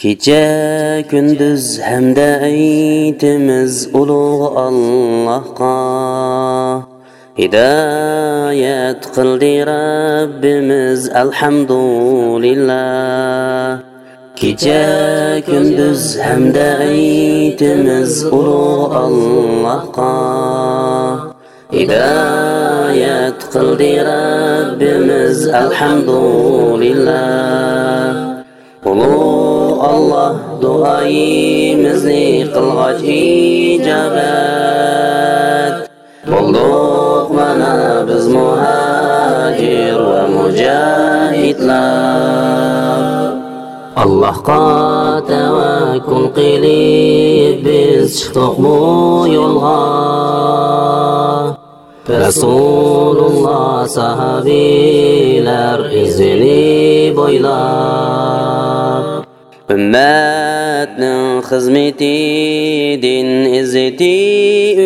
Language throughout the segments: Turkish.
kecha kunduz hamda aytimiz ulug' Allohga hidoyat qildi Rabbimiz alhamdulillah kecha kunduz hamda aytimiz ulug' Allohga hidoyat qildi Rabbimiz alhamdulillah ulug' الله دعائي مزيق قلغت إجابات بلدوق منا بز مهاجر ومجاهد لا الله قات وكن قليب بز تقبو يلغى رسول الله صحابي لر إزني بويلار ummatning xizmati din izzati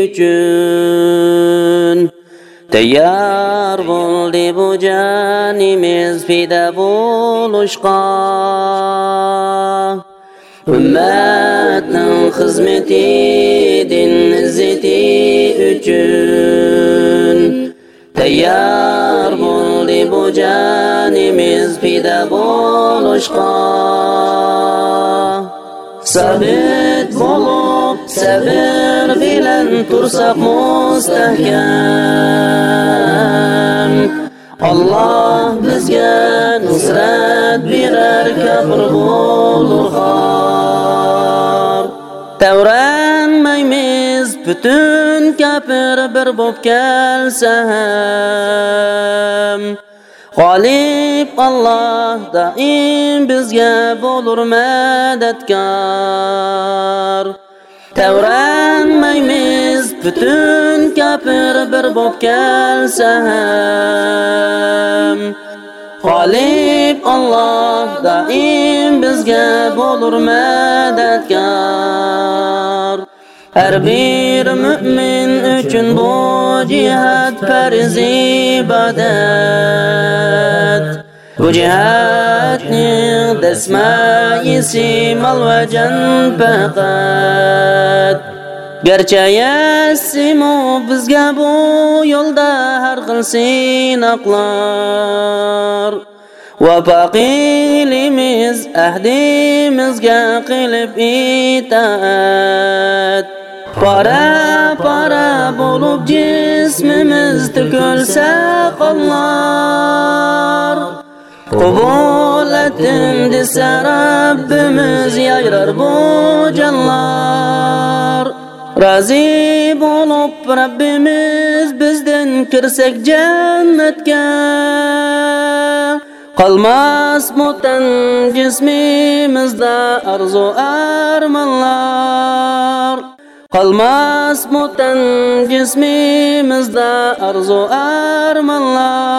uchun tayyor bo'ldi bu jonimiz fida bo'lishga ummatning xizmati din izzati uchun tayyor bo'ldi bu jonimiz sabit bo'lib sabr bilan tursak mustahkam Allah bizga nusrat berar kafir bo'lur xor Tavranmaymiz butun kafir bir bob kelsa ham G'olib Allah doim bizga bo'lur madadkor Tavranmaymiz butun kafir bir bo'p kelsa ham G'olib Allah doim bizga bo'lur madadkor Har bir mu'min uchun bu jihad farz ibodat وجهاتني دسما يسيم الوجن فقط garcha yassimu bizga bu yo'lda har xil sinoqlar va faqilimiz ahdimizga qilib itoat pora pora bo'lib jismimiz to'kilsa qonlar Etin desa Rabbimiz yayrar bu jonlar Razi bo'lib Rabbimiz bizdan kirsak jannatga Qalmas mutan jismimizda arzu armanlar Qalmas mutan jismimizda arzu armanlar